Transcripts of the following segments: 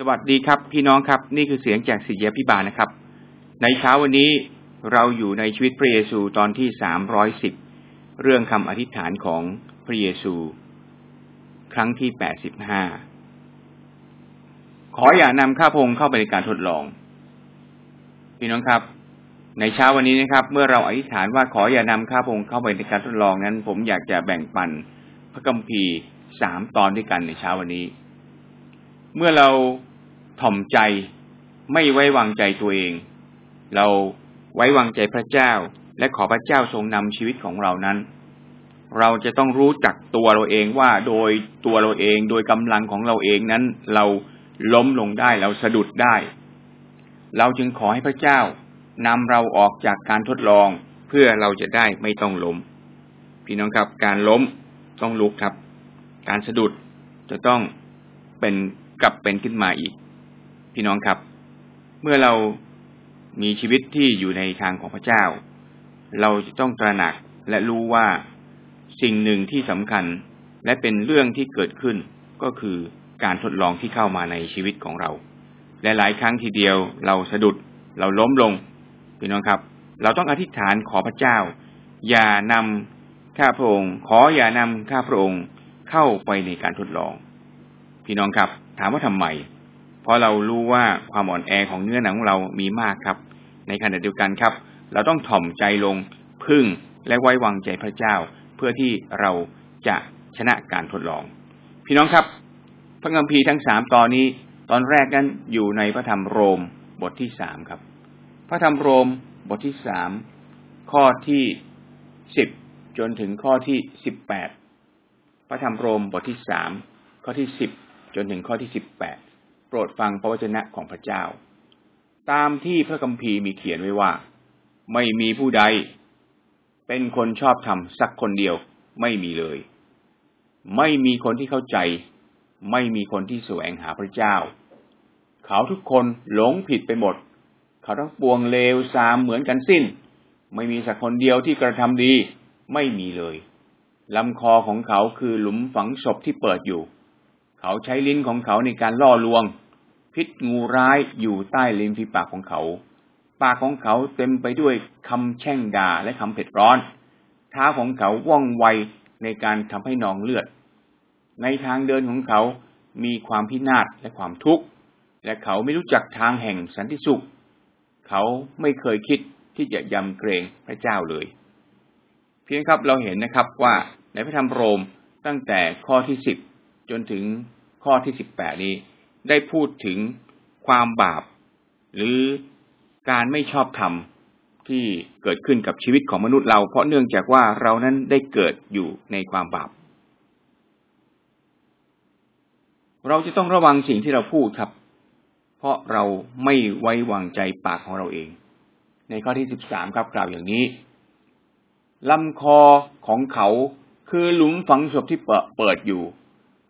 สวัสดีครับพี่น้องครับ นี่คือเสียงจากสิทธิพิบาลนะครับ ในเช้าวันนี้เราอยู่ในชีวิตพระเยซูตอนที่สามร้อยสิบเรื่องคำอธิษฐานของพระเยซู ครั้งที่แปดสิบห้าขออย่านำข้าพงเข้าไปในการทดลอง พี่น้องครับ ในเช้าวันนี้นะครับ เมื่อเราอธิษฐานว่าขออย่านำข้าพงเข้าไปในการทดลองนั้น ผมอยากจะแบ่งปันพระคัมภีร์สามตอนด้วยกันในเช้าวันนี้ เมื่อเราถ่อมใจไม่ไว้วางใจตัวเอง เราไว้วางใจพระเจ้า และขอพระเจ้าทรงนำชีวิตของเรานั้น เราจะต้องรู้จักตัวเราเองว่าโดยตัวเราเองโดยกำลังของเราเองนั้น เราล้มลงได้เราสะดุดได้ เราจึงขอให้พระเจ้านำเราออกจากการทดลองเพื่อเราจะได้ไม่ต้องล้ม พี่น้องครับการล้มต้องลุกครับ การสะดุดจะต้องเป็น กลับเป็นขึ้นมาอีก พี่น้องครับ เมื่อเรามีชีวิตที่อยู่ในทางของพระเจ้า เราจะต้องตระหนักและรู้ว่าสิ่งหนึ่งที่สำคัญและเป็นเรื่องที่เกิดขึ้นก็คือการทดลองที่เข้ามาในชีวิตของเรา และหลายครั้งทีเดียวเราสะดุดเราล้มลงพี่น้องครับ เราต้องอธิษฐานขอพระเจ้า อย่านำข้าพระองค์ ขออย่านำข้าพระองค์เข้าไปในการทดลอง พี่น้องครับ ถามว่าทำไม เพราะเรารู้ว่าความอ่อนแอของเนื้อหนังของเรามีมากครับ ในขณะเดียวกันครับ เราต้องถ่อมใจลงพึ่งและไว้วางใจพระเจ้า เพื่อที่เราจะชนะการทดลอง พี่น้องครับ พระคัมภีร์ทั้งสามตอนนี้ ตอนแรกนั้นอยู่ในพระธรรมโรมบทที่สามครับ พระธรรมโรมบทที่สามข้อที่สิบจนถึงข้อที่สิบแปดพระธรรมโรมบทที่สามข้อที่สิบ จนถึงข้อที่สิบแปดโปรดฟังพระวจนะของพระเจ้า ตามที่พระคัมภีร์มีเขียนไว้ว่า ไม่มีผู้ใด เป็นคนชอบธรรมสักคนเดียวไม่มีเลย ไม่มีคนที่เข้าใจ ไม่มีคนที่แสวงหาพระเจ้า เขาทุกคนหลงผิดไปหมด เขาทั้งปวงเลวทรามเหมือนกันสิ้น ไม่มีสักคนเดียวที่กระทำดี ไม่มีเลยลำคอของเขาคือหลุมฝังศพที่เปิดอยู่ เขาใช้ลิ้นของเขาในการล่อลวง พิษงูร้ายอยู่ใต้ลิ้นฝีปากของเขา ปากของเขาเต็มไปด้วยคำแช่งด่าและคำเผ็ดร้อน เท้าของเขาว่องไวในการทำให้นองเลือด ในทางเดินของเขามีความพินาศและความทุกข์ และเขาไม่รู้จักทางแห่งสันติสุข เขาไม่เคยคิดที่จะยำเกรงพระเจ้าเลย เพียงครับเราเห็นนะครับว่าในพระธรรมโรมตั้งแต่ข้อที่สิบจนถึง ข้อที่สิบแปดนี้ ได้พูดถึงความบาป หรือการไม่ชอบธรรมที่เกิดขึ้นกับชีวิตของมนุษย์เรา เพราะเนื่องจากว่าเรานั้นได้เกิดอยู่ในความบาป เราจะต้องระวังสิ่งที่เราพูดครับ เพราะเราไม่ไว้วางใจปากของเราเอง ในข้อที่สิบสามครับกล่าวอย่างนี้ลำคอของเขาคือหลุมฝังศพที่เปิดอยู่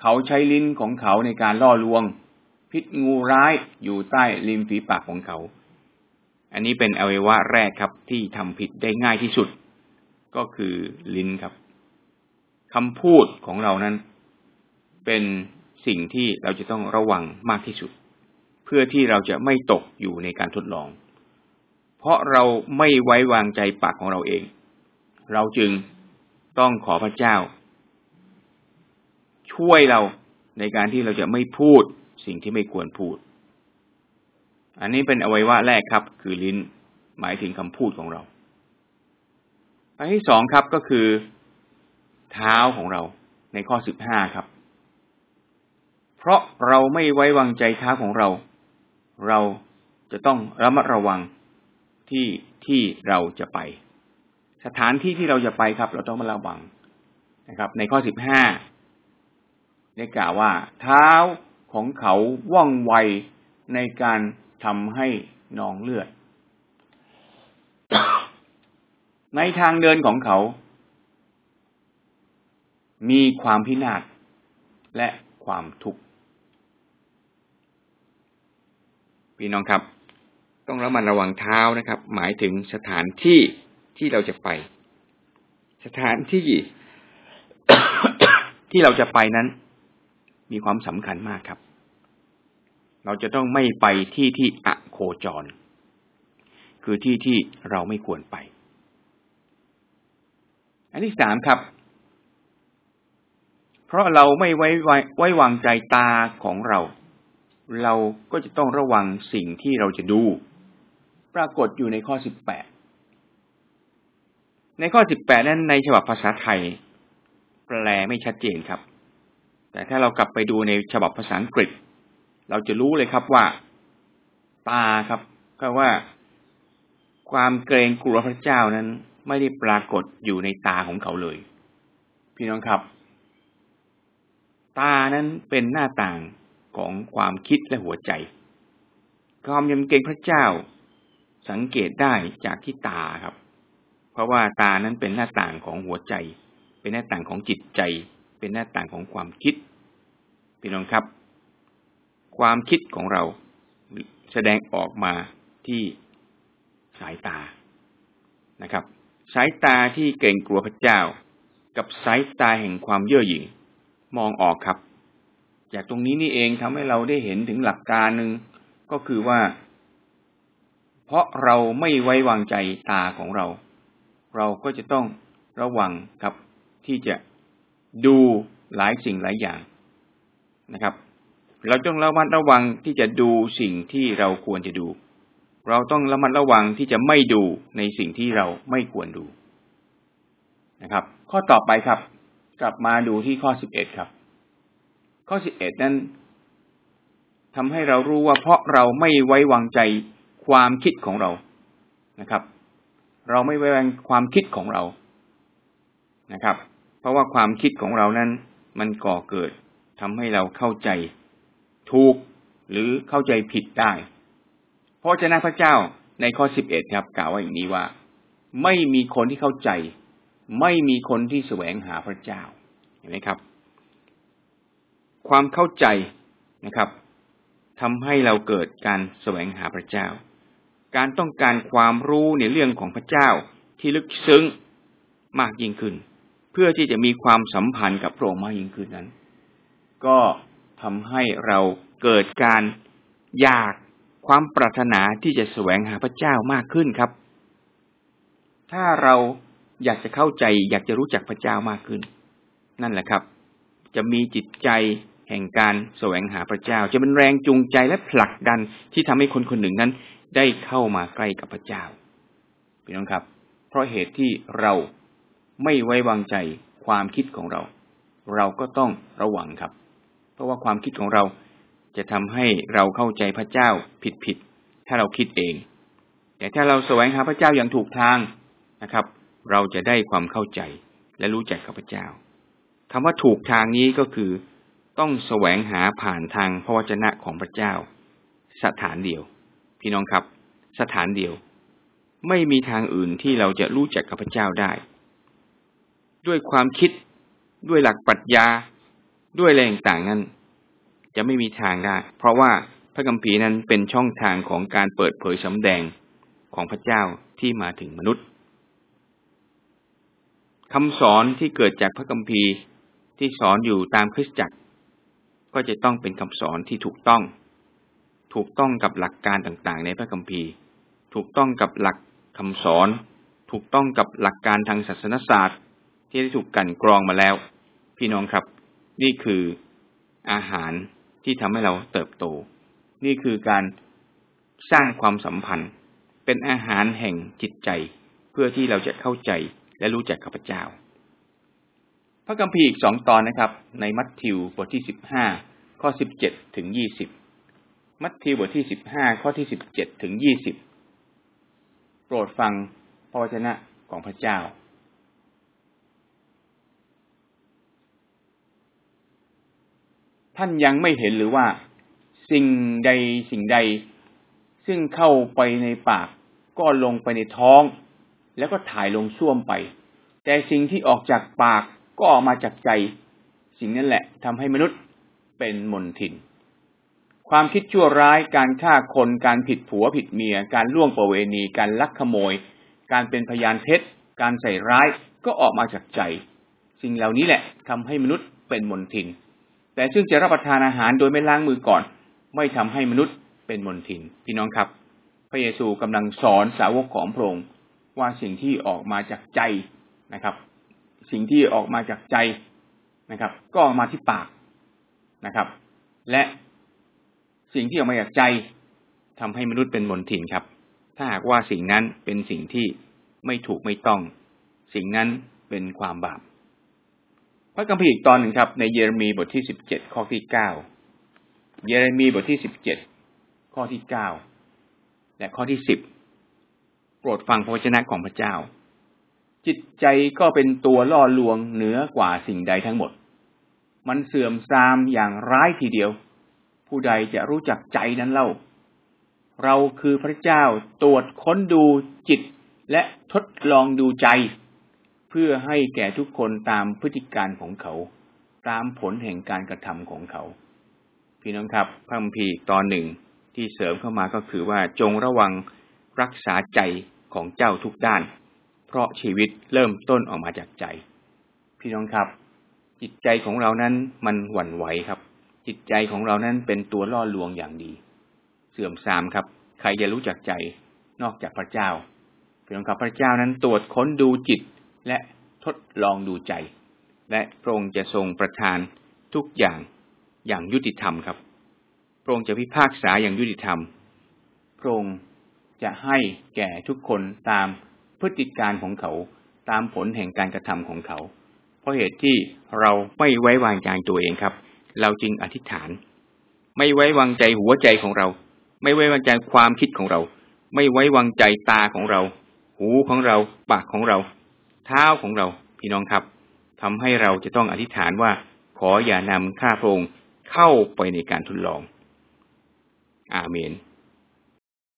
เขาใช้ลิ้นของเขาในการล่อลวง พิษงูร้ายอยู่ใต้ริมฝีปากของเขา อันนี้เป็นอวัยวะแรกครับที่ทำผิดได้ง่ายที่สุด ก็คือลิ้นครับคำพูดของเรานั้น เป็นสิ่งที่เราจะต้องระวังมากที่สุด เพื่อที่เราจะไม่ตกอยู่ในการทดลอง เพราะเราไม่ไว้วางใจปากของเราเอง เราจึงต้องขอพระเจ้า ช่วยเราในการที่เราจะไม่พูดสิ่งที่ไม่ควรพูด อันนี้เป็นอวัยวะแรกครับ คือลิ้น หมายถึงคำพูดของเรา อันที่สองครับก็คือ เท้าของเราในข้อสิบห้าครับ เพราะเราไม่ไว้วางใจเท้าของเรา เราจะต้องระมัดระวังที่ที่เราจะไป สถานที่ที่เราจะไปครับ เราต้องมาระวังนะครับ ในข้อสิบห้า ได้กล่าวว่า เท้าของเขาว่องไวในการทำให้นองเลือด ในทางเดินของเขา มีความพินาศและความทุกข์พี่น้องครับ ต้องระมัดระวังเท้านะครับ หมายถึงสถานที่ที่เราจะไป สถานที่ที่เราจะไปนั้น มีความสำคัญมากครับ เราจะต้องไม่ไปที่ที่อโคจร คือที่ที่เราไม่ควรไป อันที่สามครับ เพราะเราไม่ไว้ไว้ไว้วางใจตาของเรา เราก็จะต้องระวังสิ่งที่เราจะดู ปรากฏอยู่ในข้อสิบแปดในข้อสิบแปดนั้นในฉบับภาษาไทย แปลไม่ชัดเจนครับ แต่ถ้าเรากลับไปดูในฉบับภาษาอังกฤษ เราจะรู้เลยครับว่า ตาครับ ก็ว่า ความเกรงกลัวพระเจ้านั้น ไม่ได้ปรากฏอยู่ในตาของเขาเลย พี่น้องครับ ตานั้นเป็นหน้าต่างของความคิดและหัวใจ ความยำเกรงพระเจ้า สังเกตได้จากที่ตาครับ เพราะว่าตานั้นเป็นหน้าต่างของหัวใจ เป็นหน้าต่างของจิตใจ เป็นหน้าต่างของความคิดพี่น้องครับ ความคิดของเราแสดงออกมาที่สายตานะครับ สายตาที่เก่งกลัวพระเจ้า กับสายตาแห่งความเย่อหยิ่งมองออกครับ จากตรงนี้นี่เองทำให้เราได้เห็นถึงหลักการหนึ่งก็คือว่า เพราะเราไม่ไว้วางใจตาของเรา เราก็จะต้องระวังครับที่จะ ดูหลายสิ่งหลายอย่างนะครับ เราต้องระมัดระวังที่จะดูสิ่งที่เราควรจะดู เราต้องระมัดระวังที่จะไม่ดูในสิ่งที่เราไม่ควรดูนะครับ ข้อต่อไปครับ กลับมาดูที่ข้อสิบเอ็ดครับ ข้อสิบเอ็ดนั้นทำให้เรารู้ว่าเพราะเราไม่ไว้วางใจความคิดของเรานะครับ เราไม่ไว้วางความคิดของเรานะครับ เพราะว่าความคิดของเรานั้น มันก่อเกิดทำให้เราเข้าใจถูกหรือเข้าใจผิดได้เพราะเจ้าพระเจ้าในข้อสิบเอ็ดครับกล่าวไว้อย่างนี้ว่า ไม่มีคนที่เข้าใจ ไม่มีคนที่แสวงหาพระเจ้าเห็นไหมครับ ความเข้าใจนะครับทำให้เราเกิดการแสวงหาพระเจ้า การต้องการความรู้ในเรื่องของพระเจ้าที่ลึกซึ้งมากยิ่งขึ้น พื่อที่จะมีความสัมพันธ์กับพระองค์มากยิ่งขึ้นนั้น ก็ทำให้เราเกิดการอยากความปรารถนาที่จะแสวงหาพระเจ้ามากขึ้นครับ ถ้าเราอยากจะเข้าใจ อยากจะรู้จักพระเจ้ามากขึ้น นั่นแหละครับ จะมีจิตใจแห่งการแสวงหาพระเจ้า จะเป็นแรงจูงใจและผลักดันที่ทำให้คนคนหนึ่งนั้น ได้เข้ามาใกล้กับพระเจ้าพี่น้องครับ เพราะเหตุที่เรา ไม่ไว้วางใจความคิดของเรา เราก็ต้องระวังครับ เพราะว่าความคิดของเราจะทำให้เราเข้าใจพระเจ้าผิดผิดถ้าเราคิดเอง แต่ถ้าเราแสวงหาพระเจ้าอย่างถูกทางนะครับ เราจะได้ความเข้าใจและรู้จักกับพระเจ้าคำว่าถูกทางนี้ก็คือต้องแสวงหาผ่านทางพระวจนะของพระเจ้า สถานเดียว พี่น้องครับ สถานเดียว ไม่มีทางอื่นที่เราจะรู้จักกับพระเจ้าได้ ด้วยความคิดด้วยหลักปรัชญาด้วยแรงต่างนั้น จะไม่มีทางได้ เพราะว่าพระคัมภีร์นั้นเป็นช่องทางของการเปิดเผยสำแดงของพระเจ้าที่มาถึงมนุษย์คำสอนที่เกิดจากพระคัมภีร์ที่สอนอยู่ตามคริสตจักร ก็จะต้องเป็นคำสอนที่ถูกต้อง ถูกต้องกับหลักการต่างๆ ในพระคัมภีร์ ถูกต้องกับหลักคำสอน ถูกต้องกับหลักการทางศาสนศาสตร์ ที่ได้ถูกกันกรองมาแล้ว พี่น้องครับ นี่คืออาหารที่ทำให้เราเติบโต นี่คือการสร้างความสัมพันธ์ เป็นอาหารแห่งจิตใจ เพื่อที่เราจะเข้าใจและรู้จักข้าพเจ้า พระคัมภีร์อีกสองตอนนะครับ ในมัทธิวบทที่สิบห้าข้อสิบเจ็ดถึงยี่สิบมัทธิวบทที่สิบห้าข้อที่สิบเจ็ดถึงยี่สิบโปรดฟังพระวจนะของพระเจ้า ท่านยังไม่เห็นหรือว่า สิ่งใดสิ่งใด ซึ่งเข้าไปในปาก ก็ลงไปในท้อง แล้วก็ถ่ายลงช่วมไป แต่สิ่งที่ออกจากปากก็ออกมาจากใจ สิ่งนั้นแหละทำให้มนุษย์เป็นมนทิน ความคิดชั่วร้ายการฆ่าคนการผิดผัวผิดเมีย การล่วงประเวณี การลักขโมย การเป็นพยานเท็จ การใส่ร้ายก็ออกมาจากใจ สิ่งเหล่านี้แหละทำให้มนุษย์เป็นมนทิน แต่ซึ่งจะรับประทานอาหารโดยไม่ล้างมือก่อน ไม่ทำให้มนุษย์เป็นมนทิน พี่น้องครับ พระเยซูกำลังสอนสาวกของพระองค์ว่าสิ่งที่ออกมาจากใจนะครับ สิ่งที่ออกมาจากใจนะครับ ก็ออกมาที่ปากนะครับ และสิ่งที่ออกมาจากใจทำให้มนุษย์เป็นมนทินครับ ถ้าหากว่าสิ่งนั้นเป็นสิ่งที่ไม่ถูกไม่ต้อง สิ่งนั้นเป็นความบาป ระคัมภีร์อีกตอนหนึ่งครับ ในเยเรมีบทที่สิบเจ็ดข้อที่เก้าเยเรมีบทที่สิบเจ็ดข้อที่เก้าและข้อที่สิบโปรดฟังพระวจนะของพระเจ้า จิตใจก็เป็นตัวล่อลวงเหนือกว่าสิ่งใดทั้งหมด มันเสื่อมทรามอย่างร้ายทีเดียว ผู้ใดจะรู้จักใจนั้นเล่า เราคือพระเจ้าตรวจค้นดูจิตและทดลองดูใจ เพื่อให้แก่ทุกคนตามพฤติการของเขา ตามผลแห่งการกระทำของเขา พี่น้องครับพระคัมภีร์ตอนหนึ่งที่เสริมเข้ามาก็คือว่าจงระวังรักษาใจของเจ้าทุกด้าน เพราะชีวิตเริ่มต้นออกมาจากใจ พี่น้องครับ จิตใจของเรานั้นมันหวั่นไหวครับ จิตใจของเรานั้นเป็นตัวล่อลวงอย่างดี เสื่อมทรามครับ ใครจะรู้จักใจนอกจากพระเจ้าพี่น้องครับพระเจ้านั้นตรวจค้นดูจิต และทดลองดูใจ และพระองค์จะทรงประทานทุกอย่างอย่างยุติธรรมครับ พระองค์จะพิพากษาอย่างยุติธรรม พระองค์จะให้แก่ทุกคนตามพฤติการของเขาตามผลแห่งการกระทำของเขา เพราะเหตุที่เราไม่ไว้วางใจตัวเองครับ เราจึงอธิษฐาน ไม่ไว้วางใจหัวใจของเรา ไม่ไว้วางใจความคิดของเรา ไม่ไว้วางใจตาของเรา หูของเรา ปากของเรา เท้าของเราพี่น้องครับทำให้เราจะต้องอธิษฐานว่าขออย่านำข้าพระองค์เข้าไปในการทดลอง อาเมน